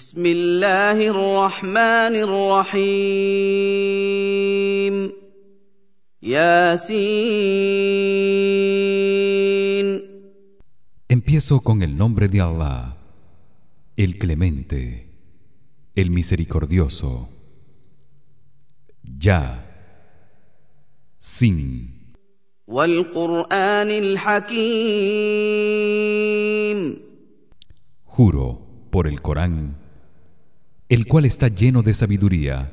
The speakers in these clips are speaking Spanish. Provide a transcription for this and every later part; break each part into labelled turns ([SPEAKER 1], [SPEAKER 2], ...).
[SPEAKER 1] بسم الله الرحمن الرحيم ياسين
[SPEAKER 2] Empiezo con el nombre de Allah, el Clemente, el Misericordioso. Ya. Sin.
[SPEAKER 1] والقران الحكيم
[SPEAKER 2] Juro por el Corán, el cual está lleno de sabiduría.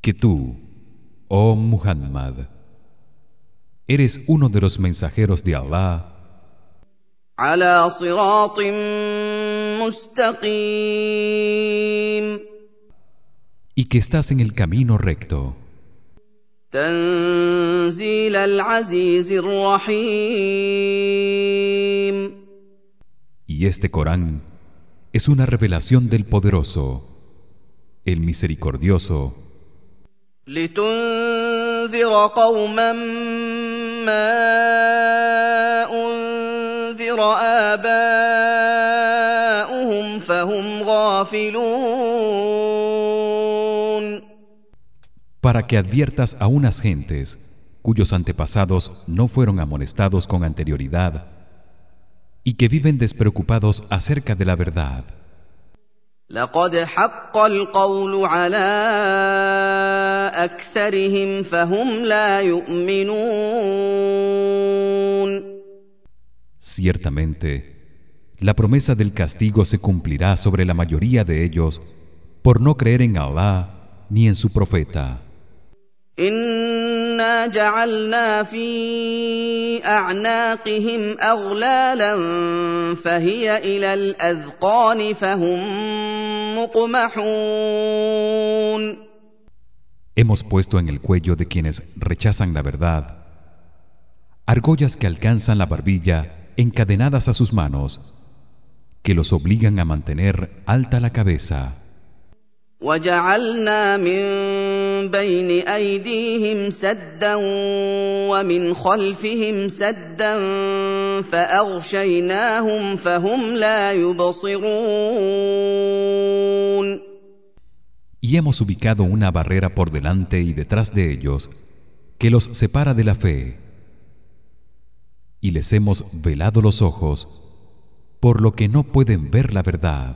[SPEAKER 2] Que tú, oh Muhammad, eres uno de los mensajeros de Allah. Y que estás en el camino recto.
[SPEAKER 1] تنزيل العزيز الرحيم
[SPEAKER 2] Y este Corán es una revelación del poderoso, el misericordioso,
[SPEAKER 1] لتنذر قوما ما انذر اباؤهم فهم غافلون
[SPEAKER 2] para que adviertas a unas gentes cuyos antepasados no fueron amonestados con anterioridad y que viven despreocupados acerca de la verdad. Ciertamente la promesa del castigo se cumplirá sobre la mayoría de ellos por no creer en Allah ni en su profeta.
[SPEAKER 1] انا جعلنا في اعناقهم اغلالا فهي الى الاذقان فهم مقمحون
[SPEAKER 2] Hemos puesto en el cuello de quienes rechazan la verdad argollas que alcanzan la barbilla encadenadas a sus manos que los obligan a mantener alta la cabeza.
[SPEAKER 1] وجعلنا من بين ايديهم سدا ومن خلفهم سدا فاغشيناهم فهم لا يبصرون
[SPEAKER 2] Y hemos ubicado una barrera por delante y detrás de ellos que los separa de la fe. Y les hemos velado los ojos por lo que no pueden ver la verdad.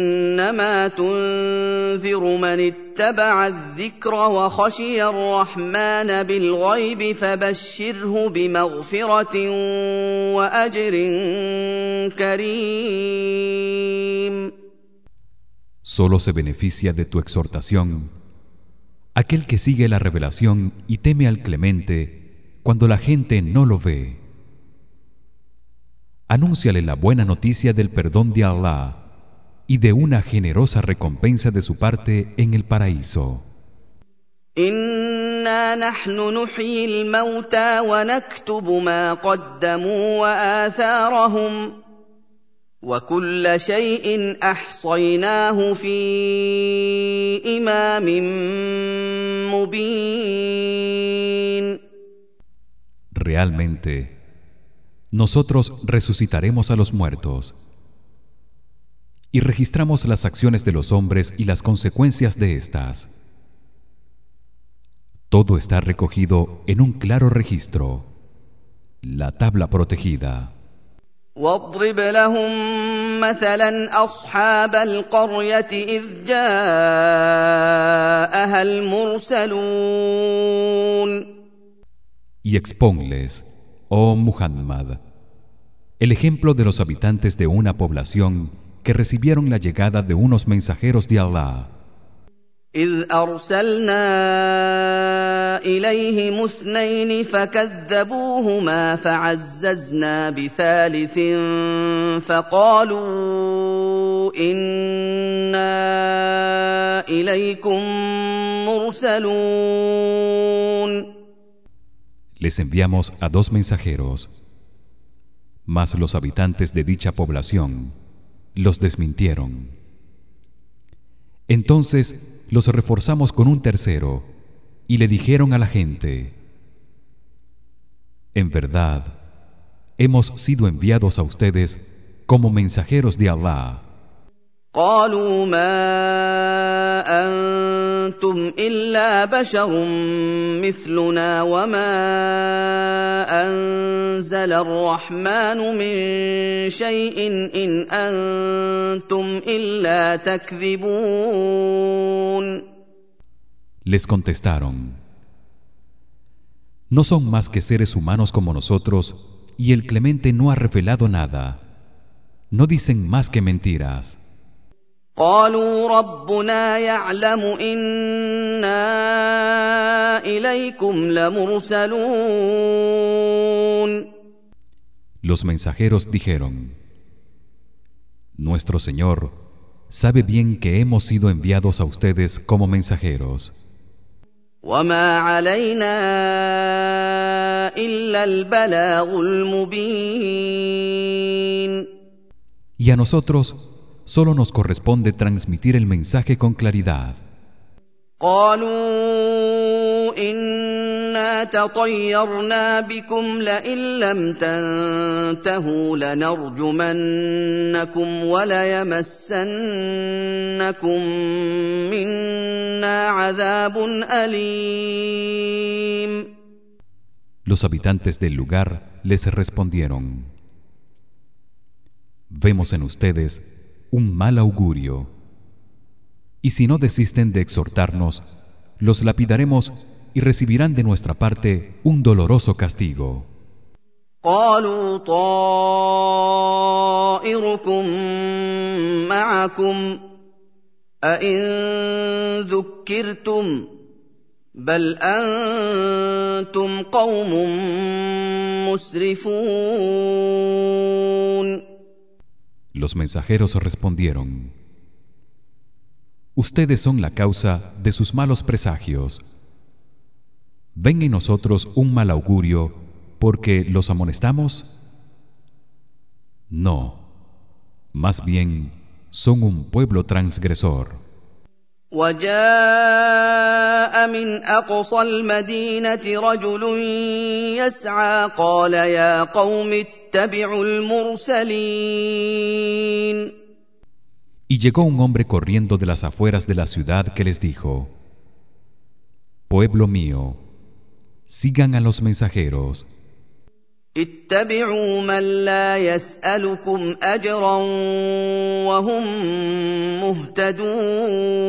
[SPEAKER 1] انما تنذر من اتبع الذكر وخشي الرحمن بالغيب فبشره بمغفره واجر كريم
[SPEAKER 2] Solo se beneficia de tu exhortación aquel que sigue la revelación y teme al Clemente cuando la gente no lo ve. Anúnciale la buena noticia del perdón de Allah y de una generosa recompensa de su parte en el paraíso.
[SPEAKER 1] انا نحن نحيي الموتى ونكتب ما قدموا واثارهم وكل شيء احصيناه في امام مبين
[SPEAKER 2] Realmente nosotros resucitaremos a los muertos y registramos las acciones de los hombres y las consecuencias de estas. Todo está recogido en un claro registro, la tabla protegida.
[SPEAKER 1] واضرب لهم مثلا اصحاب القريه اذ جاءها المرسلون
[SPEAKER 2] Y exponles, oh Muhammad, el ejemplo de los habitantes de una población que recibieron la llegada de unos mensajeros de Allah.
[SPEAKER 1] اذ ارسلنا اليهم اثنين فكذبوهما فعززنا بثالث فقالوا انا اليكم مرسلون
[SPEAKER 2] Les enviamos a dos mensajeros mas los habitantes de dicha población los desmintieron. Entonces los reforzamos con un tercero y le dijeron a la gente En verdad hemos sido enviados a ustedes como mensajeros de Allah
[SPEAKER 1] انتم الا بشر مثلنا وما انزل الرحمن من شيء ان انتم الا تكذبون
[SPEAKER 2] Les contestaron No son más que seres humanos como nosotros y el Clemente no ha revelado nada No dicen más que mentiras
[SPEAKER 1] قالوا ربنا يعلم انا اليكم لمرسلون
[SPEAKER 2] Los mensajeros dijeron Nuestro Señor sabe bien que hemos sido enviados a ustedes como mensajeros
[SPEAKER 1] وما علينا الا البلاغ المبين
[SPEAKER 2] Y a nosotros solo nos corresponde transmitir el mensaje con claridad.
[SPEAKER 1] قالوا إنا تطيرنا بكم لئن لم تنتهوا لنرجمنكم وليمسنكم منا عذاب أليم
[SPEAKER 2] Los habitantes del lugar les respondieron Vemos en ustedes un mal augurio y si no desisten de exhortarnos los lapidaremos y recibirán de nuestra parte un doloroso castigo
[SPEAKER 1] قالوا طائركم معكم أئن ذكرتم بل أنتم قوم مسرفون
[SPEAKER 2] Los mensajeros respondieron Ustedes son la causa de sus malos presagios. ¿Ven en nosotros un mal augurio porque los amonestamos? No. Más bien son un pueblo transgresor.
[SPEAKER 1] وجاء من اقصى المدينه رجل يسعى قال يا قوم اتبعوا المرسلين
[SPEAKER 2] Y llegó un hombre corriendo de las afueras de la ciudad que les dijo Pueblo mío sigan a los mensajeros
[SPEAKER 1] اتبعوا من لا يسالكم اجرا وهم مهتدون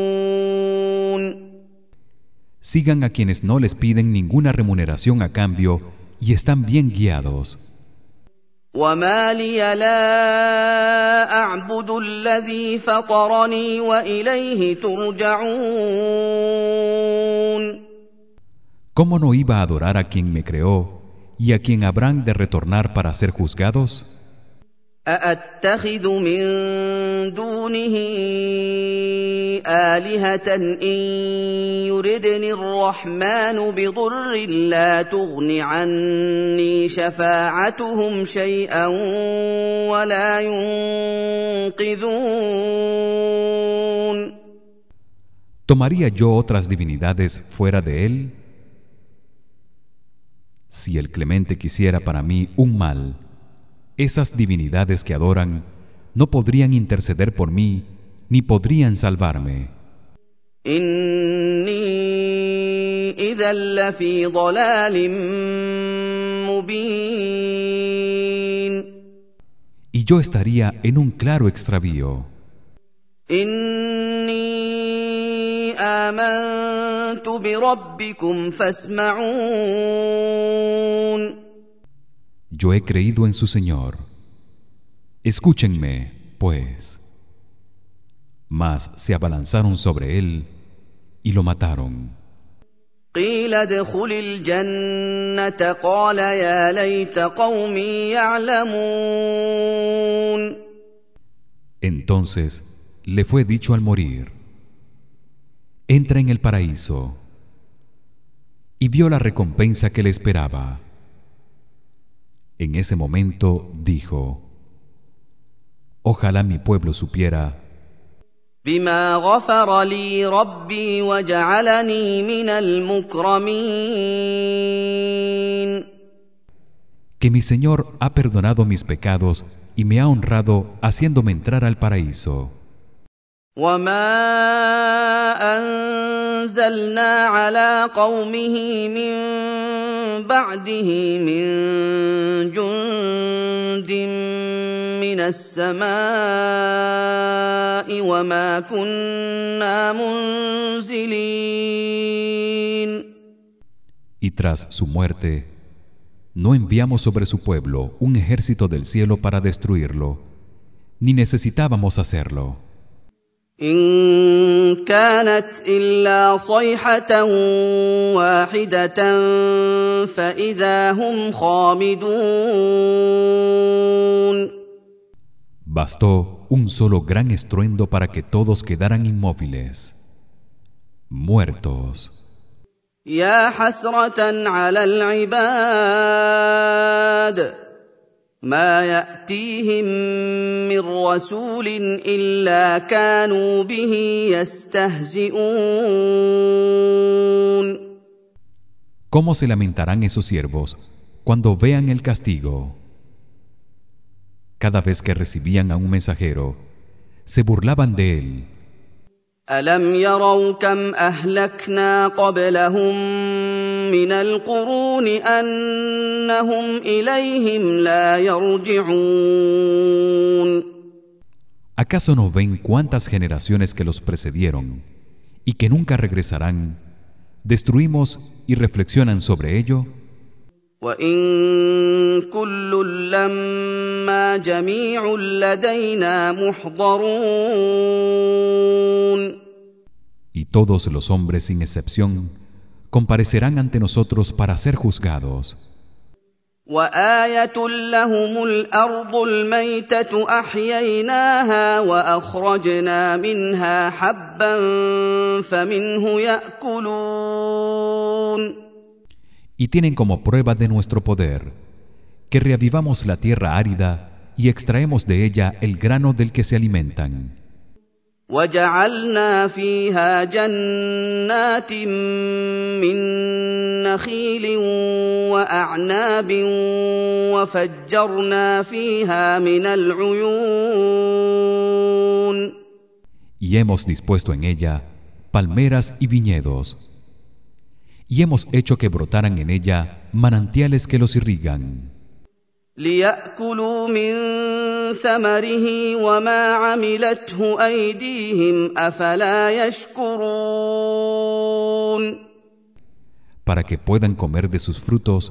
[SPEAKER 2] Sigan a quienes no les piden ninguna remuneración a cambio y están bien guiados.
[SPEAKER 1] وما لي لا اعبد الذي فطرني واليه ترجعون
[SPEAKER 2] ¿Cómo no iba a adorar a quien me creó y a quien habrán de retornar para ser juzgados?
[SPEAKER 1] أأتخذ من دونه آلهة إن يردني الرحمن بضر لا تغن عني شفاعتهم شيئا ولا ينقذون
[SPEAKER 2] ¿Tomaría yo otras divinidades fuera de él? Si el Clemente quisiera para mí un mal, esas divinidades que adoran no podrían interceder por mí ni podrían salvarme. y yo estaría en un claro extravío Yo he creído en su Señor. Escúchenme, pues. Mas se abalanzaron sobre él y lo mataron.
[SPEAKER 1] قيل ادخل الجنة قال يا ليت قومي يعلمون
[SPEAKER 2] Entonces le fue dicho al morir: Entra en el paraíso. Y vio la recompensa que le esperaba. En ese momento dijo: Ojalá mi pueblo supiera
[SPEAKER 1] بما غفر لي ربي وجعلني من المكرمين
[SPEAKER 2] que mi Señor ha perdonado mis pecados y me ha honrado haciéndome entrar al paraíso.
[SPEAKER 1] وما انزلنا على قومه من بعده من جند من السماء وما كنا منزلين
[SPEAKER 2] Y tras su muerte, no enviamos sobre su pueblo un ejército del cielo para destruirlo, ni necesitábamos hacerlo.
[SPEAKER 1] ان كانت الا صيحه واحدة فاذا هم خامدون
[SPEAKER 2] Bastó un solo gran estruendo para que todos quedaran inmóviles, muertos.
[SPEAKER 1] يا حسره على العباد ما ياتيهم من رسول الا كانوا به يستهزئون
[SPEAKER 2] ¿Cómo se lamentarán esos siervos cuando vean el castigo? Cada vez que recibían a un mensajero, se burlaban de él.
[SPEAKER 1] الم يروا كم اهلكنا قبلهم من القرون انهم اليهم لا يرجعون
[SPEAKER 2] ¿Acaso no ven cuántas generaciones que los precedieron y que nunca regresarán? Destruimos y reflexionan sobre ello.
[SPEAKER 1] وان كل لما جميع لدينا محضرون
[SPEAKER 2] Y todos los hombres sin excepción comparecerán ante nosotros para ser juzgados.
[SPEAKER 1] وايه لهم الارض الميته احييناها واخرجنا منها حبا فمنه ياكلون
[SPEAKER 2] Y tienen como prueba de nuestro poder que reavivamos la tierra árida y extraemos de ella el grano del que se alimentan.
[SPEAKER 1] وجعلنا فيها جنات من نخيل واعناب وفجرنا فيها من العيون
[SPEAKER 2] Y hemos dispuesto en ella palmeras y viñedos. Y hemos hecho que brotaran en ella manantiales que los irrigan.
[SPEAKER 1] لياكلوا من ثمره وما عملته ايديهم افلا يشكرون
[SPEAKER 2] para que puedan comer de sus frutos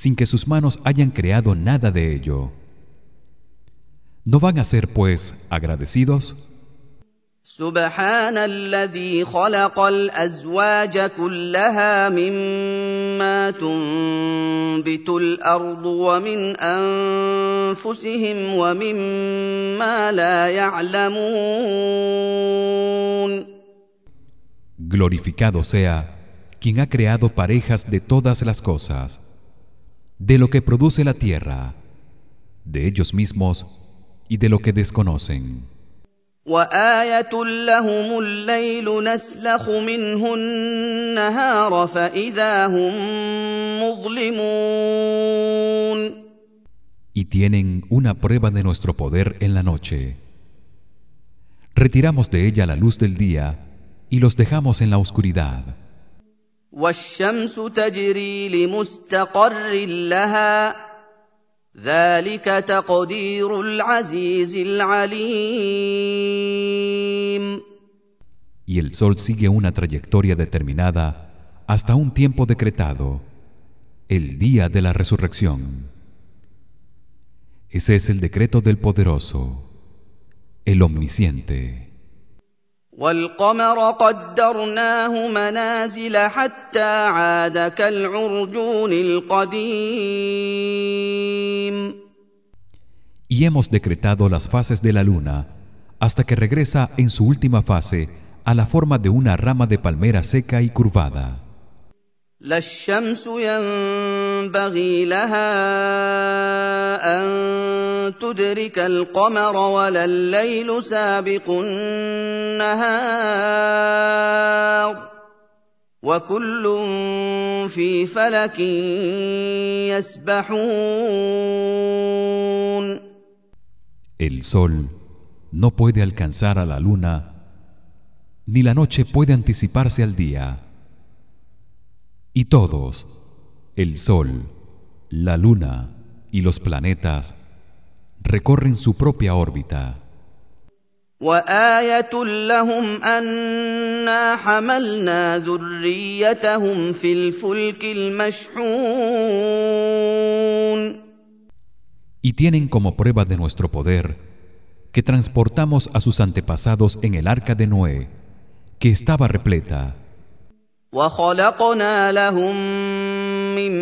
[SPEAKER 2] sin que sus manos hayan creado nada de ello. ¿No van a ser pues agradecidos?
[SPEAKER 1] سبحان الذي خلق الازواج كلها مما تنبت الارض ومن انفسهم ومما لا يعلمون
[SPEAKER 2] Glorificado sea quien ha creado parejas de todas las cosas, de lo que produce la tierra, de ellos mismos y de lo que desconocen.
[SPEAKER 1] وايه لهم الليل نسلخ منه النهار فاذا هم مظلمون
[SPEAKER 2] Y tienen una prueba de nuestro poder en la noche. Retiramos de ella la luz del día y los dejamos en la oscuridad.
[SPEAKER 1] والشمس تجري لمستقر لها ذلك تقدير العزيز العليم
[SPEAKER 2] y el sol sigue una trayectoria determinada hasta un tiempo decretado el día de la resurrección ese es el decreto del poderoso el omnisciente
[SPEAKER 1] والقمر قدرناه منازل حتى عاد كالعرجون القديم
[SPEAKER 2] Y hemos decretado las fases de la luna hasta que regresa en su última fase a la forma de una rama de palmera seca y curvada.
[SPEAKER 1] لا الشمس ينبغي لها ان تدرك القمر ولا الليل سابق النهار وكل في فلك يسبحون
[SPEAKER 2] El sol no puede alcanzar a la luna ni la noche puede anticiparse al día y todos el sol la luna y los planetas recorren su propia órbita
[SPEAKER 1] وايه لهم انا حملنا ذريتهم في الفلك المشحون
[SPEAKER 2] y tienen como prueba de nuestro poder que transportamos a sus antepasados en el arca de Noé que estaba repleta
[SPEAKER 1] وخلقنا لهم من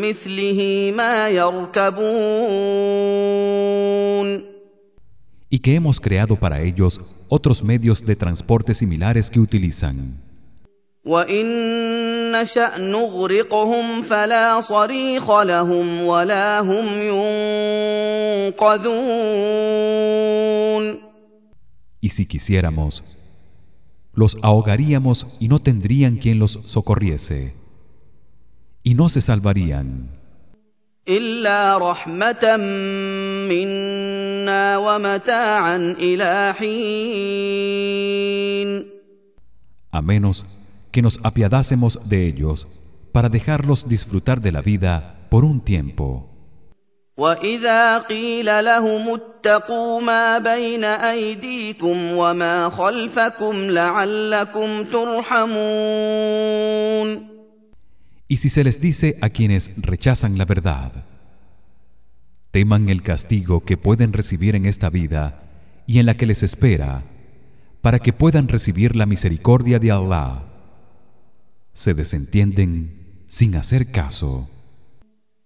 [SPEAKER 1] مثله ما يركبون
[SPEAKER 2] y que hemos creado para ellos otros medios de transporte similares que utilizan
[SPEAKER 1] وان نشا نغرقهم فلا صريخ لهم ولا هم ينقذون
[SPEAKER 2] y si quisiéramos los ahogaríamos y no tendrían quien los socorriese. Y no se salvarían. a menos que nos apiadásemos de ellos para dejarlos disfrutar de la vida por un tiempo.
[SPEAKER 1] واذا قيل لهم اتقوا ما بين ايديكم وما خلفكم لعلكم ترحمون
[SPEAKER 2] y si se les dice a quienes rechazan la verdad teman el castigo que pueden recibir en esta vida y en la que les espera para que puedan recibir la misericordia de Allah se desentienden sin hacer caso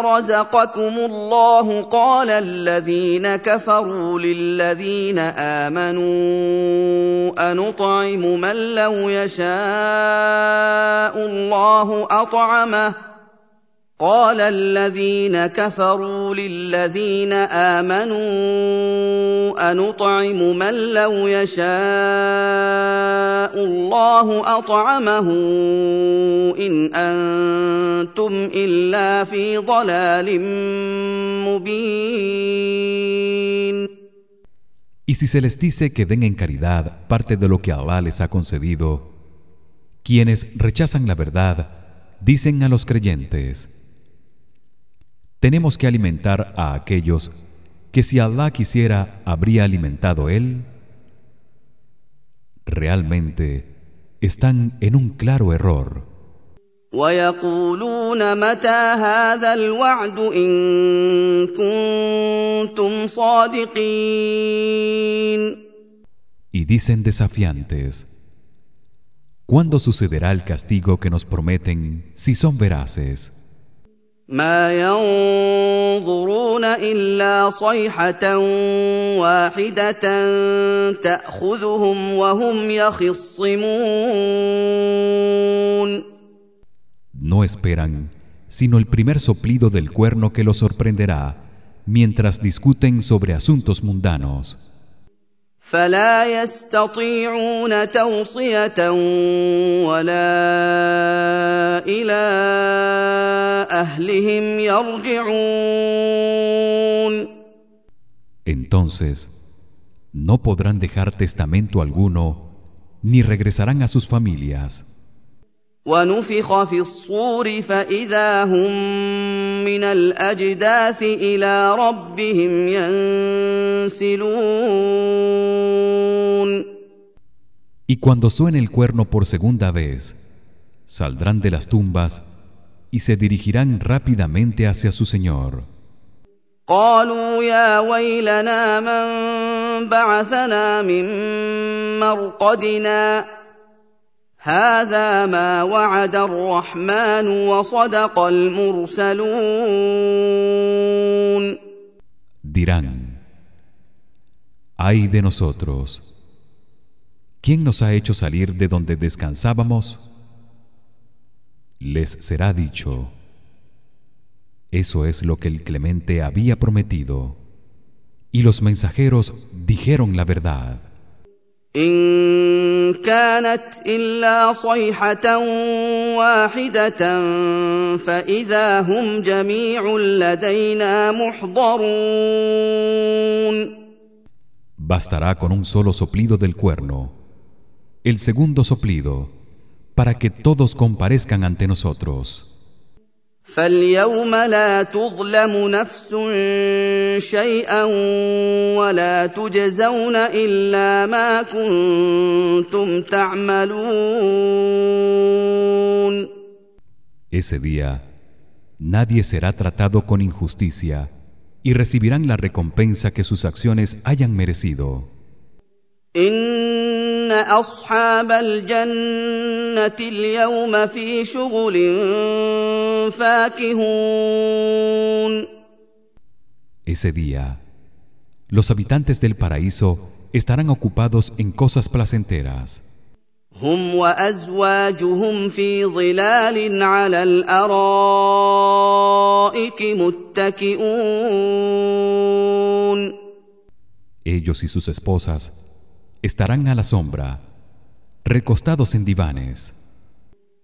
[SPEAKER 1] رزقكم الله قال الذين كفروا للذين امنوا انطعم من لو يشاء الله اطعمه قال الذين كفروا للذين امنوا انطعم من لو يشاء الله اطعمه ان انتم الا في ضلال مبين
[SPEAKER 2] y si se les dice que den en caridad parte de lo que Allah les ha concedido quienes rechazan la verdad dicen a los creyentes tenemos que alimentar a aquellos que si Allah quisiera habría alimentado él realmente están en un claro error. Y dicen desafiantes, ¿cuándo sucederá el castigo que nos prometen si son veraces?
[SPEAKER 1] ما ينظرون الا صيحه واحده تاخذهم وهم يخصمون
[SPEAKER 2] No esperan sino el primer soplido del cuerno que los sorprenderá mientras discuten sobre asuntos mundanos.
[SPEAKER 1] فلا يستطيعون توصيه ولا الى اهلهم يرجعون
[SPEAKER 2] Entonces no podrán dejar testamento alguno ni regresarán a sus familias.
[SPEAKER 1] ونفخ في الصور فاذا هم من الاجداث الى ربهم ينسلون
[SPEAKER 2] Y cuando suene el cuerno por segunda vez, saldrán de las tumbas y se dirigirán rápidamente hacia su Señor.
[SPEAKER 1] قالوا يا ويلنا من بعثنا من مرقدنا هذا ما وعد الرحمن وصدق المرسلون
[SPEAKER 2] Dirán: Ay de nosotros. ¿Quién nos ha hecho salir de donde descansábamos? Les será dicho: Eso es lo que el Clemente había prometido. Y los mensajeros dijeron la verdad.
[SPEAKER 1] ان كانت الا صيحه واحده فاذا هم جميع لدينا محضرون
[SPEAKER 2] Bastará con un solo soplido del cuerno, el segundo soplido, para que todos comparezcan ante nosotros.
[SPEAKER 1] فاليوم لا تظلم نفس شيئا ولا تجزون الا ما كنتم تعملون
[SPEAKER 2] Ese día nadie será tratado con injusticia y recibirán la recompensa que sus acciones hayan merecido.
[SPEAKER 1] ان اصحاب الجنه اليوم في شغل فاكهون
[SPEAKER 2] Ese día los habitantes del paraíso estarán ocupados en cosas placenteras.
[SPEAKER 1] هم وازواجهم في ظلال على الارائك متكئون
[SPEAKER 2] Ellos y sus esposas estarán a la sombra, recostados en divanes.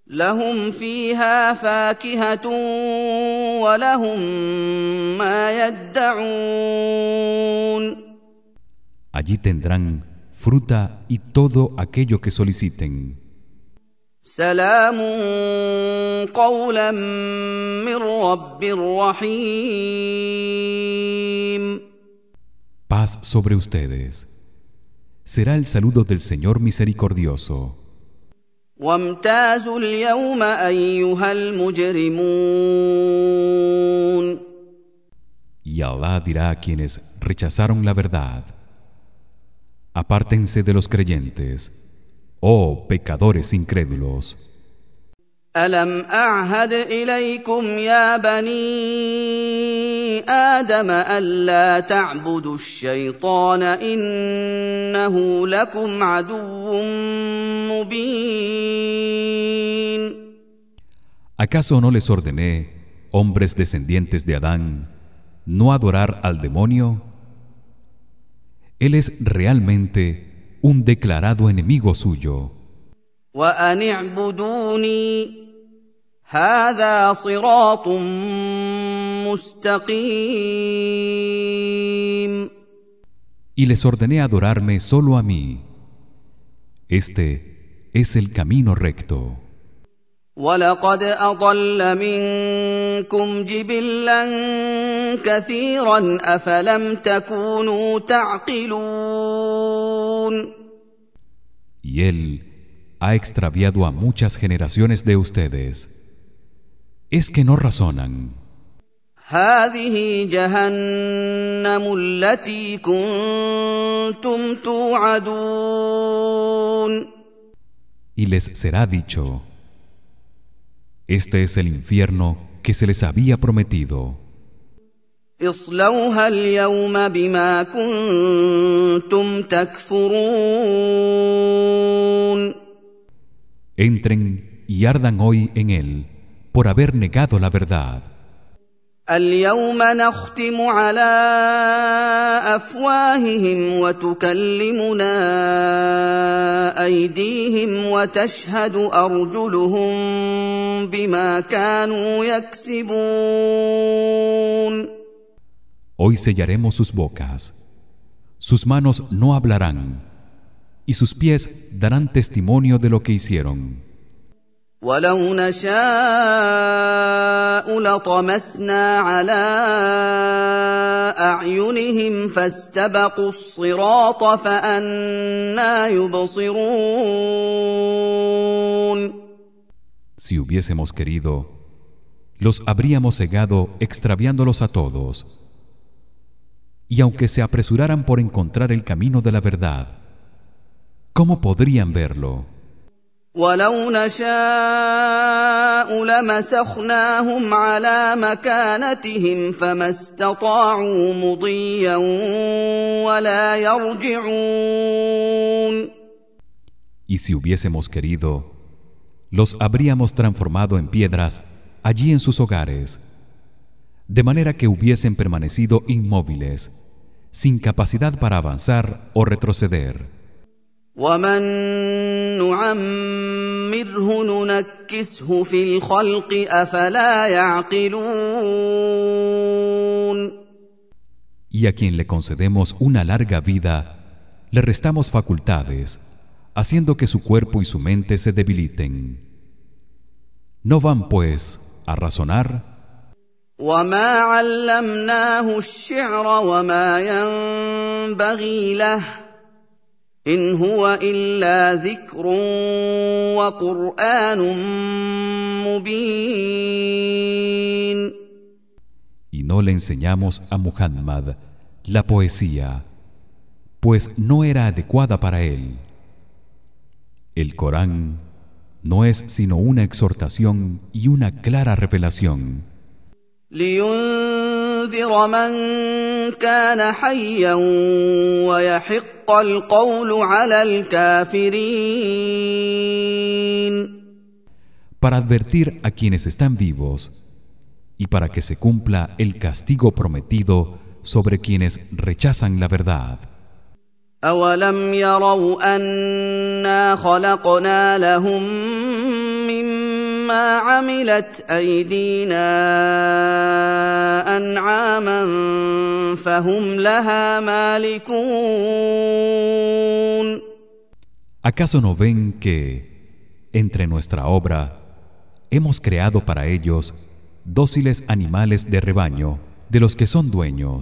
[SPEAKER 1] لهم فيها فاكهه ولهم ما يدعون
[SPEAKER 2] Allí tendrán fruta y todo aquello que soliciten.
[SPEAKER 1] سلام قولا من رب رحيم
[SPEAKER 2] Paz sobre ustedes. será el saludo del Señor misericordioso. Y Allah dirá a quienes rechazaron la verdad: Apártense de los creyentes, oh pecadores incrédulos.
[SPEAKER 1] الم اعهد اليكم يا بني ادم الا تعبدوا الشيطان انه لكم عدو مبين
[SPEAKER 2] ¿Acaso no les ordené, hombres descendientes de Adán, no adorar al demonio? Él es realmente un declarado enemigo suyo.
[SPEAKER 1] وان اعبدوني هذا صراط مستقيم
[SPEAKER 2] Y les ordené adorarme solo a mí. Este es el camino recto.
[SPEAKER 1] ولقد اضل منكم جبلا كثيرا افلم تكونوا تعقلون
[SPEAKER 2] Y él ha extraviado a muchas generaciones de ustedes. es que no razonan. Y les será dicho, este es el infierno que se les había prometido. Entren y ardan hoy en él por haber negado la verdad.
[SPEAKER 1] اليوم نختم على افواههم وتكلمنا ايديهم وتشهد ارجلهم بما كانوا يكسبون
[SPEAKER 2] Hoy sellaremos sus bocas. Sus manos no hablarán y sus pies darán testimonio de lo que hicieron.
[SPEAKER 1] ولو نشاء لطمسنا على اعينهم فاستبقوا الصراط فانا يبصرون
[SPEAKER 2] Si hubiésemos querido los habríamos cegado extraviándolos a todos y aunque se apresuraran por encontrar el camino de la verdad ¿cómo podrían verlo?
[SPEAKER 1] ولو نشاء لمسخناهم على مكانتهم فما استطاعوا مضيا ولا يرجعون
[SPEAKER 2] Y si hubiésemos querido los habríamos transformado en piedras allí en sus hogares de manera que hubiesen permanecido inmóviles sin capacidad para avanzar o retroceder
[SPEAKER 1] ومن نعمره ننكسه في الخلق افلا يعقلون
[SPEAKER 2] Y a quien le concedemos una larga vida le restamos facultades haciendo que su cuerpo y su mente se debiliten no van pues a razonar
[SPEAKER 1] وما علمناه الشعر وما ينبغي له ان هو الا ذكر وقران مبين
[SPEAKER 2] y no le enseñamos a Muhammad la poesía pues no era adecuada para él el Corán no es sino una exhortación y una clara revelación
[SPEAKER 1] لينذر من كان حيا ويحق القول على الكافرين
[SPEAKER 2] para advertir a quienes están vivos y para que se cumpla el castigo prometido sobre quienes rechazan la verdad
[SPEAKER 1] أولم يروا أنا خلقنا لهم مما عملت أيدينا أنعاما فهم لها مالكون
[SPEAKER 2] ¿Acaso no ven que entre nuestra obra hemos creado para ellos dóciles animales de rebaño de los que son dueños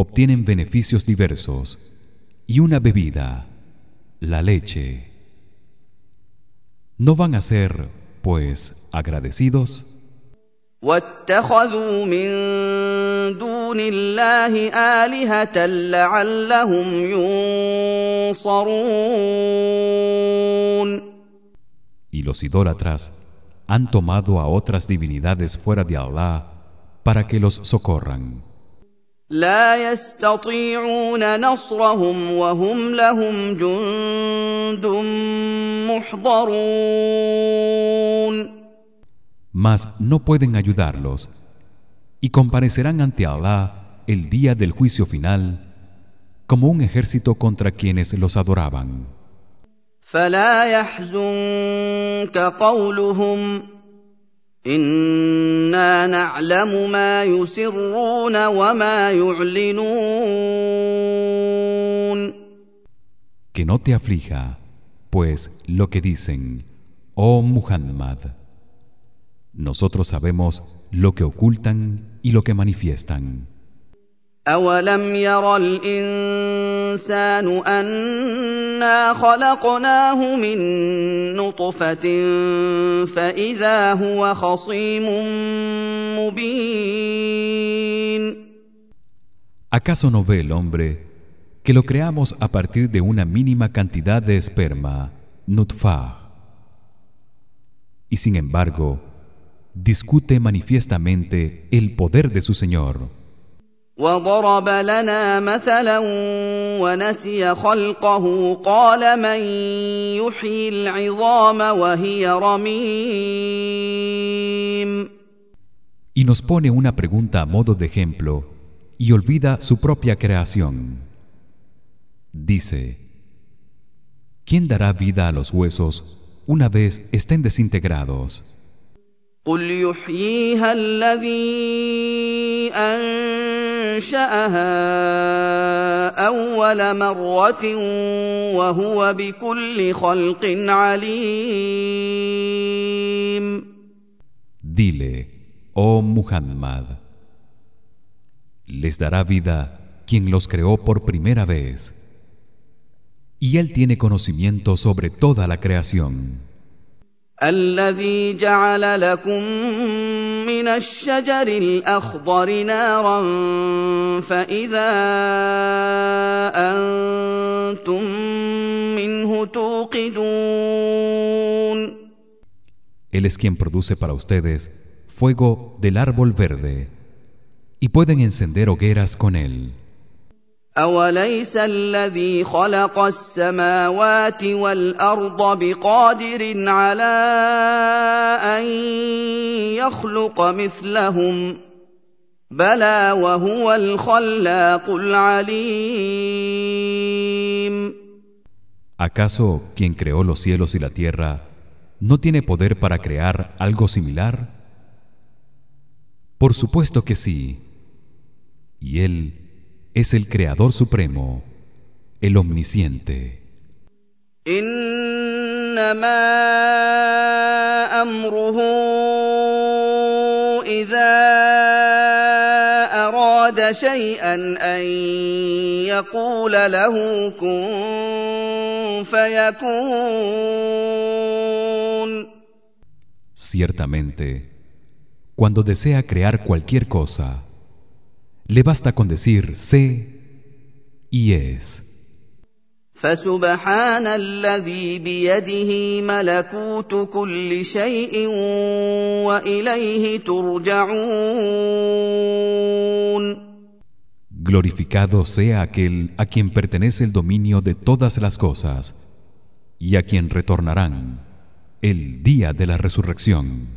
[SPEAKER 2] obtienen beneficios diversos y una bebida, la leche. ¿No van a ser, pues, agradecidos? Y los idólatras han tomado a otras divinidades fuera de Allah para que los socorran.
[SPEAKER 1] لا يستطيعون نصرهم وهم لهم جند محضرون
[SPEAKER 2] mas no pueden ayudarlos y comparecerán ante Allah el día del juicio final como un ejército contra quienes los adoraban
[SPEAKER 1] فلا يحزنك قولهم انا نعلم ما يسرون وما يعلنون
[SPEAKER 2] que no te aflija pues lo que dicen oh Muhammad nosotros sabemos lo que ocultan y lo que manifiestan
[SPEAKER 1] أولم ير الإنسان أنا خلقناه من نطفة فإذا هو خصيم مبين
[SPEAKER 2] ¿Acaso no ve el hombre que lo creamos a partir de una mínima cantidad de esperma, nutfah? Y sin embargo, discute manifiestamente el poder de su Señor.
[SPEAKER 1] وضرب لنا مثلا ونسي خلقه قال من يحيي العظام وهي رميم
[SPEAKER 2] Y nos pone una pregunta a modo de ejemplo y olvida su propia creación. Dice: ¿Quién dará vida a los huesos una vez estén desintegrados?
[SPEAKER 1] قل يحييها الذي انشاها اول مره وهو بكل خلق عليم
[SPEAKER 2] Dile, oh Muhammad, les dará vida quien los creó por primera vez. Y él tiene conocimiento sobre toda la creación.
[SPEAKER 1] الذي جعل لكم من الشجر الاخضر نارا فاذا انتم منه توقدون
[SPEAKER 2] Él es quien produce para ustedes fuego del árbol verde y pueden encender hogueras con él.
[SPEAKER 1] اوليس الذي خلق السماوات والارض بقادر على ان يخلق مثلهم بلى وهو الخلاق العليم
[SPEAKER 2] ¿Acaso quien creó los cielos y la tierra no tiene poder para crear algo similar? Por supuesto que sí. Y él es el creador supremo, el omnisciente.
[SPEAKER 1] انما امره اذا اراد شيئا ان يقول له كن فيكون
[SPEAKER 2] Ciertamente, cuando desea crear cualquier cosa, le basta con decir sé y es.
[SPEAKER 1] فسبحان الذي بيده ملكوت كل شيء واليه ترجعون
[SPEAKER 2] Glorificado sea aquel a quien pertenece el dominio de todas las cosas y a quien retornarán el día de la resurrección.